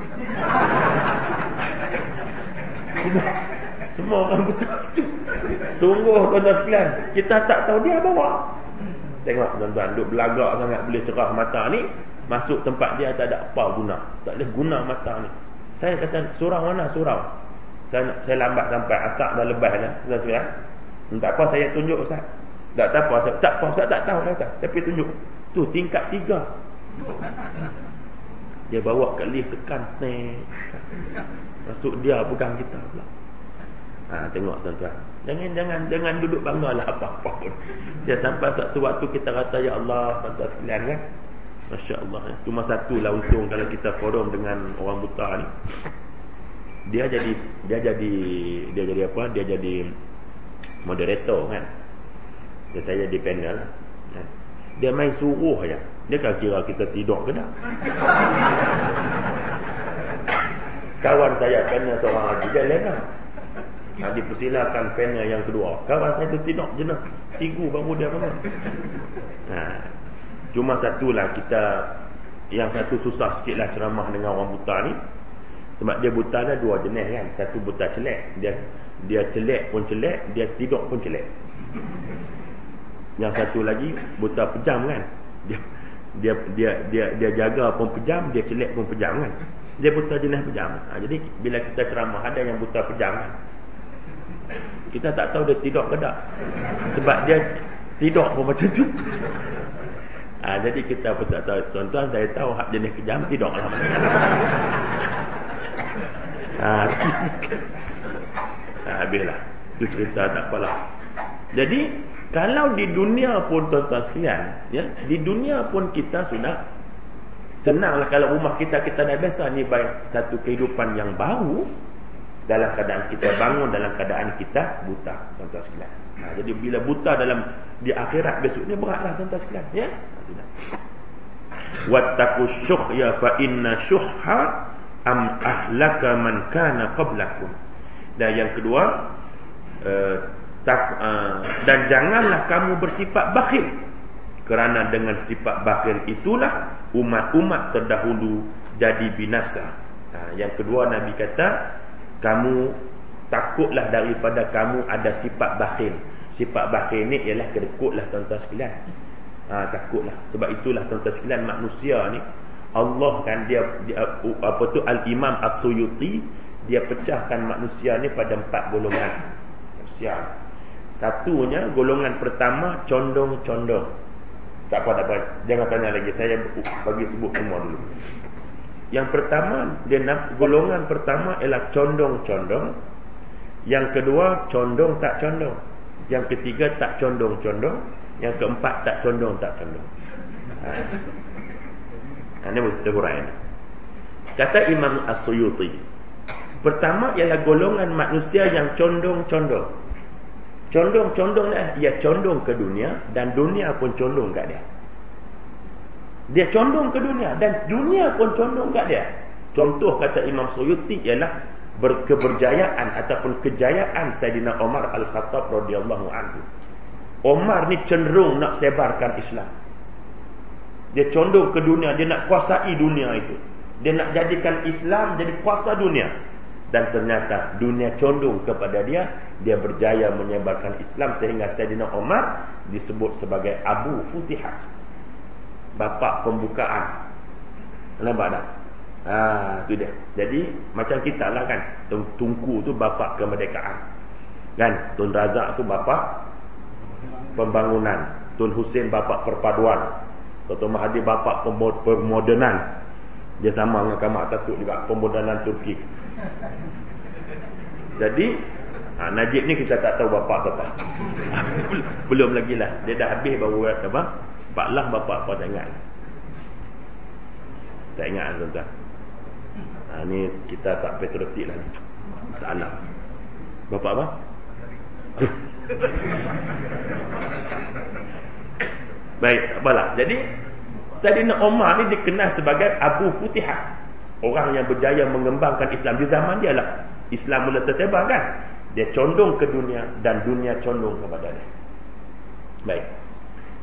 A: Semua orang betul situ. Sungguh tuan-tuan sekalian kita tak tahu dia bawa tengok tuan-tuan duk belagak sangat boleh cerah mata ni. Masuk tempat dia tak ada apa guna. Tak ada guna mata ni. Saya kata surau mana surau? Saya, saya lambat sampai asak dah lebih dah tuan-tuan tak apa saya tunjuk Ustaz tak, tak apa tak apa Ustaz tak tahu Ustaz saya tunjuk. Tu tingkat tiga. Dia bawa kat lift tekan masuk dia pegang kita pula. Ha, tengok tuan-tuan. Jangan jangan jangan duduk banggalah apa-apa pun. Dia sampai satu waktu kita kata ya Allah tuan-tuan sekalian kan masya-Allah cuma satu lah untung kalau kita forum dengan orang buta ni. Dia jadi dia jadi dia jadi apa? Dia jadi moderator kan dia saya di panel kan? dia main suruh aja. Dia kan kira kita tidur ke tak? Kawan saya panel seorang lagi. Dia lena ha, dipersilakan panel yang kedua. Kawan saya tu tidur jenak sigu bangun dia bangun ha. cuma satulah kita yang satu susah sikit lah ceramah dengan orang buta ni. Sebab dia buta ada dua jenis kan. Satu buta celek dia dia celek pun celek dia tidur pun celek yang satu lagi buta pejam kan? Dia dia dia dia, dia jaga pun pejam dia celek pun pejam kan? Dia buta jenis pejam. Ha, jadi bila kita ceramah ada yang buta pejam kan? Kita tak tahu dia tidur ke tak. Sebab dia tidur pun macam tu. Ha, jadi kita pun tak tahu. Tuan-tuan saya tahu hak jenis kejam tidur lah ha, ha, habislah. Itu cerita tak apalah. Jadi kalau di dunia pun tuan-tuan sekalian ya di dunia pun kita sudah senanglah kalau rumah kita kita dah biasa ni baik satu kehidupan yang baru dalam keadaan kita bangun dalam keadaan kita buta tuan-tuan sekalian. Ha, jadi bila buta dalam di akhirat besok ni beratlah tuan-tuan sekalian ya. Wattaqu syuhya fa inna syuhha am ahlaka man kana qablakum. Dan yang kedua uh, uh, dan janganlah kamu bersifat bakhil kerana dengan sifat bakhil itulah umat-umat terdahulu jadi binasa. Ha, yang kedua Nabi kata kamu takutlah daripada kamu ada sifat bakhil. Sifat bakhil ni ialah kedekutlah tuan-tuan sekalian. Ha, takutlah. Sebab itulah tuan-tuan sekalian manusia ni Allah kan dia, dia apa tu Al-Imam As-Suyuti dia pecahkan manusia ni pada empat golongan. Manusia. Satunya golongan pertama condong-condong. Tak apa tak apa. Jangan tanya lagi. Saya bagi sebut semua dulu. Yang pertama dia nak golongan pertama ialah condong-condong. Yang kedua condong tak condong. Yang ketiga tak condong-condong. Yang keempat tak condong tak condong. Ha. Ini mesti hurai. Kata Imam As-Suyuti. Pertama ialah golongan manusia yang condong-condong. Condong-condong lah. Ia condong ke dunia dan dunia pun condong kat dia. Dia condong ke dunia dan dunia pun condong kat dia. Contoh kata Imam Suyuti ialah berkeberjayaan ataupun kejayaan Saidina Omar Al-Khattab radhiyallahu anhu. Omar ni cenderung nak sebarkan Islam. Dia condong ke dunia, dia nak kuasai dunia itu. Dia nak jadikan Islam jadi kuasa dunia. Dan ternyata dunia condong kepada dia, dia berjaya menyebarkan Islam sehingga Saidina Omar disebut sebagai Abu Futihat bapa pembukaan. Nampak tak? Ha, tu dia. Jadi macam kita lah kan. Tungku tu bapa kemerdekaan. Kan? Tun Razak tu bapa pembangunan. Tun Hussein bapa perpaduan. Dr. Mahathir bapa pemodernan. Dia sama dengan Kamal Ataturk juga pemodernan Turki. Jadi ha, Najib ni kita tak tahu bapa siapa. Belum lagi lah. Dia dah habis baru apa? Pak lah bapak apa jangan. Tak ingat kan tuan-tuan. Ha, ni kita tak patriotik lah ni. Salah. Bapak apa? Baik, apalah. Jadi Saidina Umar ni dikenal sebagai Abu Futihat. Orang yang berjaya mengembangkan Islam di zaman dia lah. Islam mula tersebar kan? Dia condong ke dunia dan dunia condong kepada dia. Baik.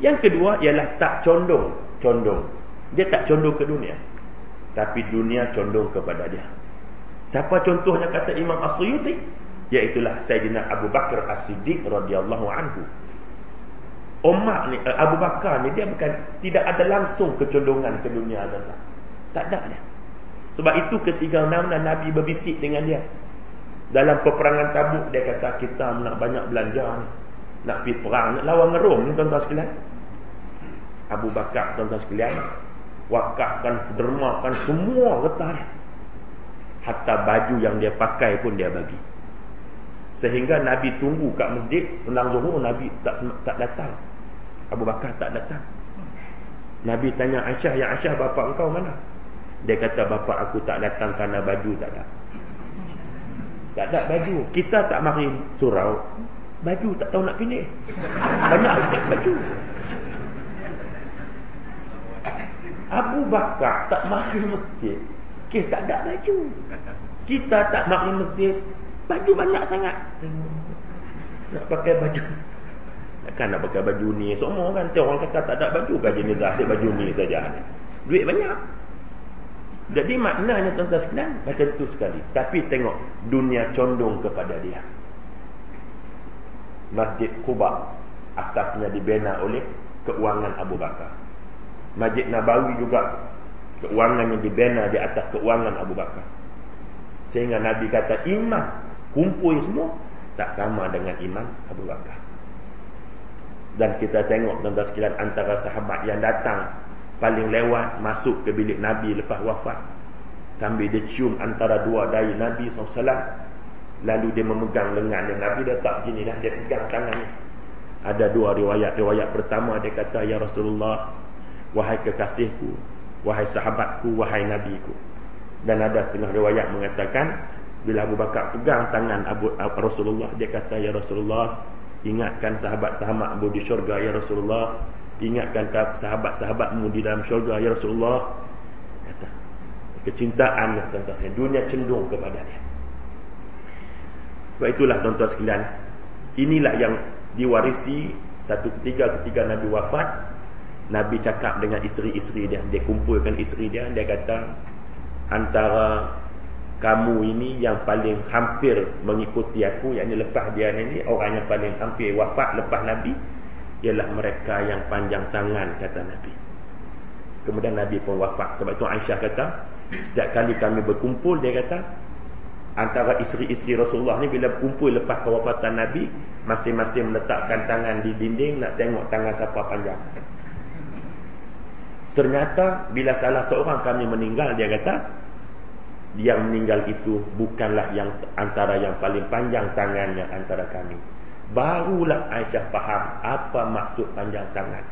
A: Yang kedua ialah tak condong, condong. Dia tak condong ke dunia. Tapi dunia condong kepada dia. Siapa contohnya kata Imam As-Suyuti? Iaitulah Sayyidina Abu Bakar As-Siddiq radhiyallahu anhu. Umar ni eh, Abu Bakar ni dia bukan tidak ada langsung kecondongan ke dunia Allah. Tak ada dia. Sebab itu ketika nama Nabi berbisik dengan dia. Dalam peperangan Tabuk dia kata kita nak banyak belanja ni. Nak pergi perang, nak lawan ngerum ni tuan-tuan sekalian. Abu Bakar tuan-tuan sekalian wakafkan dermakan semua getah dia. Hatta baju yang dia pakai pun dia bagi. Sehingga Nabi tunggu kat masjid, menang zuhur Nabi tak tak datang. Abu Bakar tak datang. Nabi tanya Aisyah, "Ya Aisyah, bapa engkau mana?" Dia kata, "Bapa aku tak datang kerana baju tak ada." Tak ada baju. Kita tak mari surau. Baju tak tahu nak pilih. Banyak sikit baju. Abu Bakar tak mari masjid. Kita tak ada baju. Kita tak mari masjid. Baju banyak sangat. Nak pakai baju. Takkan nak pakai baju ni semua kan orang kata tak ada baju jenazah Asyik baju ni saja Duit banyak Jadi maknanya tuan-tuan sekalian Macam tu sekali. Tapi tengok Dunia condong kepada dia. Masjid Quba Asasnya dibina oleh Keuangan Abu Bakar. Masjid Nabawi juga Keuangannya dibina di atas keuangan Abu Bakar. Sehingga Nabi kata Iman Kumpul semua. Tak sama dengan iman Abu Bakar. Dan kita tengok tuan-tuan sekalian antara sahabat yang datang paling lewat masuk ke bilik Nabi lepas wafat. Sambil dia cium antara dua dahi Nabi SAW lalu dia memegang lengan dia. Nabi dia tak begini dah. Dia pegang tangannya ada dua riwayat. Riwayat pertama dia kata ya Rasulullah wahai kekasihku wahai sahabatku wahai nabiku. Dan ada setengah riwayat mengatakan bila Abu Bakar pegang tangan Abu Rasulullah dia kata ya Rasulullah Ingatkan sahabat-sahabat sahabatmu di syurga ya Rasulullah Ingatkan sahabat-sahabatmu di dalam syurga ya Rasulullah Kata. Kecintaan tuan-tuan sekalian Dunia cenderung kepada dia. Sebab itulah tuan-tuan sekalian Inilah yang diwarisi Satu ketiga ketika Nabi wafat. Nabi cakap dengan isteri-isteri dia. Dia kumpulkan isteri dia. Dia kata Antara kamu ini yang paling hampir mengikuti aku yang lepas dia ini orang yang paling hampir wafat lepas Nabi ialah mereka yang panjang tangan kata Nabi. Kemudian Nabi pun wafat. Sebab itu Aisyah kata setiap kali kami berkumpul dia kata antara isteri-isteri Rasulullah ni bila berkumpul lepas kewafatan Nabi masing-masing meletakkan tangan di dinding nak tengok tangan siapa panjang. Ternyata bila salah seorang kami meninggal dia kata yang meninggal itu bukanlah yang antara yang paling panjang tangannya antara kami. Barulah Aisyah faham apa maksud panjang tangan.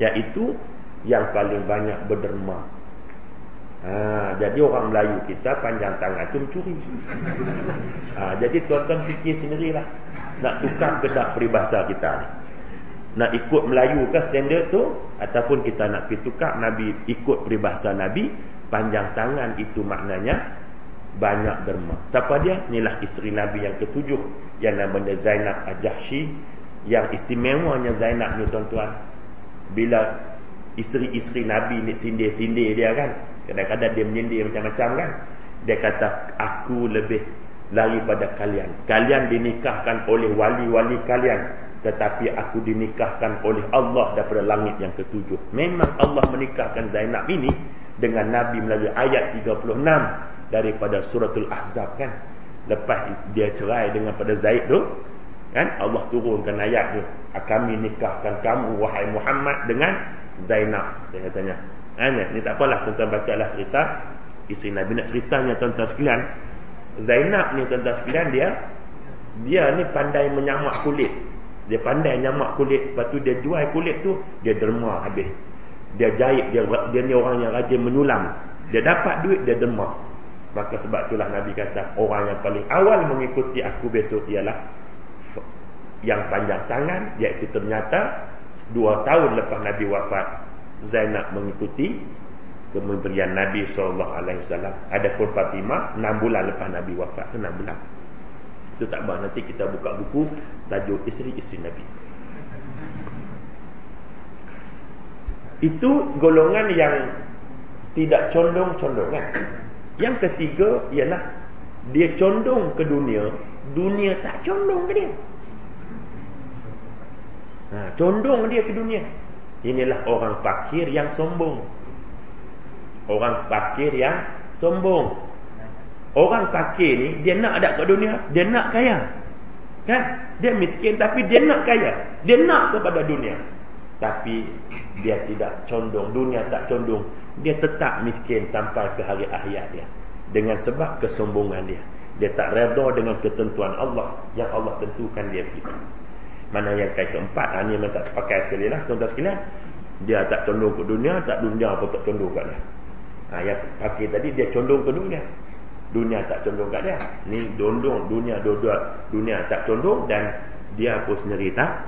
A: Yaitu yang paling banyak berderma. Ha, jadi orang Melayu kita panjang tangan itu mencuri. Ha, jadi tuan-tuan fikir sendirilah. Nak tukar ke tak peribahasa kita ni. Nak ikut Melayu ke standard tu ataupun kita nak pergi tukar Nabi ikut peribahasa Nabi panjang tangan itu maknanya banyak derma. Siapa dia? Inilah isteri Nabi yang ketujuh yang namanya Zainab Al-Jahshi yang istimewanya Zainab ni tuan-tuan. Bila isteri-isteri Nabi ni sindir-sindir dia kan. Kadang-kadang dia menyindir macam-macam kan. Dia kata aku lebih lari pada kalian. Kalian dinikahkan oleh wali-wali kalian tetapi aku dinikahkan oleh Allah daripada langit yang ketujuh. Memang Allah menikahkan Zainab ini dengan Nabi melalui ayat 36 daripada suratul Ahzab kan lepas dia cerai dengan pada Zaid tu kan Allah turunkan ayat tu. Kami nikahkan kamu wahai Muhammad dengan Zainab dia katanya. Kan ni tak apalah tuan-tuan bacalah cerita. Isteri Nabi nak ceritanya tuan-tuan sekalian. Zainab ni tuan-tuan sekalian dia dia ni pandai menyamak kulit. Dia pandai nyamak kulit. Lepas tu dia jual kulit tu dia derma habis. Dia jahit dia dia ni orang yang rajin menyulam. Dia dapat duit dia demak maka sebab itulah Nabi kata orang yang paling awal mengikuti aku besok ialah yang panjang tangan iaitu ternyata dua tahun lepas Nabi wafat Zainab mengikuti kementerian Nabi SAW Adapun Fatimah 6 bulan lepas Nabi wafat. 6 bulan. Itu tak apa Nanti kita buka buku Tajuk isteri-isteri Nabi. Itu golongan yang Tidak condong-condong kan Yang ketiga ialah Dia condong ke dunia Dunia tak condong ke dia ha, Condong dia ke dunia Inilah orang fakir yang sombong Orang fakir yang sombong. Orang fakir ni dia nak ada kat dunia, dia nak kaya. Kan? Dia miskin tapi dia nak kaya. Dia nak kepada dunia. Tapi dia tidak condong, dunia tak condong. Dia tetap miskin sampai ke hari akhir dia. Dengan sebab kesombongan dia. Dia tak redha dengan ketentuan Allah yang Allah tentukan dia pergi. Mana yang kait keempat, ha, ni memang tak pakai sekali lah tuan-tuan sekalian. Dia tak condong ke dunia, tak dunia pun tak condong kat dia. Ha, yang pakai tadi dia condong ke dunia. Dunia tak condong kat dia. Ni dondong dunia dua-dua dunia tak condong dan dia pun sendiri tak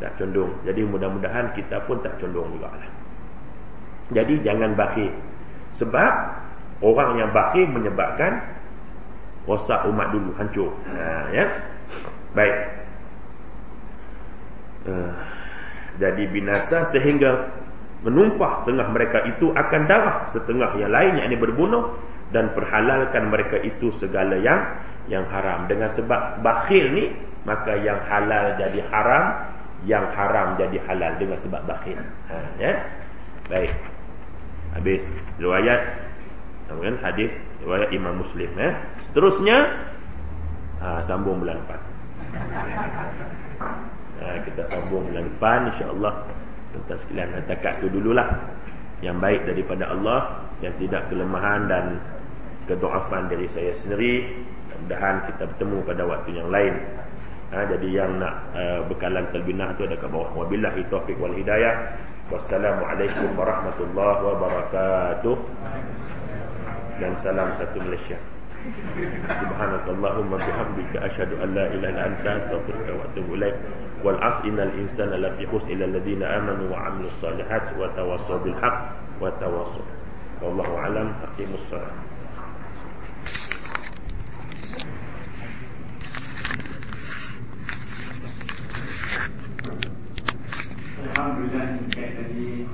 A: tak condong. Jadi mudah-mudahan kita pun tak condong juga lah. Jadi jangan bakhil. Sebab orang yang bakhil menyebabkan rosak umat dulu hancur. Ha, ya. Baik. Uh, jadi binasa sehingga menumpah setengah mereka itu akan darah setengah yang lain yang ini berbunuh dan perhalalkan mereka itu segala yang yang haram dengan sebab bakhil ni maka yang halal jadi haram yang haram jadi halal dengan sebab bakhil ha, ya baik habis riwayat kemudian hadis riwayat Imam Muslim ya seterusnya ha, sambung bulan depan. Ha, kita sambung bulan depan insyaallah. Tuan sekalian Takat tu dululah. Yang baik daripada Allah Yang tidak kelemahan dan Kedoafan dari saya sendiri. Mudah-mudahan kita bertemu pada waktu yang lain. Ha, Jadi yang nak uh, Bekalan telbinah tu ada kat bawah. Wabillahi taufiq wal hidayah Wassalamualaikum warahmatullahi wabarakatuh Dan salam satu Malaysia Subhanakallahumma bihamdika asyhadu an la ilaha illa anta astaghfiruka wa atubu ilaik. Wal 'asr innal insana lafi khusr illa alladhina amanu wa 'amilus solihat wa tawassaw bil haqq wa tawassaw. Wallahu a'lam. Aqimus salat. Alhamdulillah, tadi